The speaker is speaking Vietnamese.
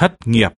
thất nghiệp.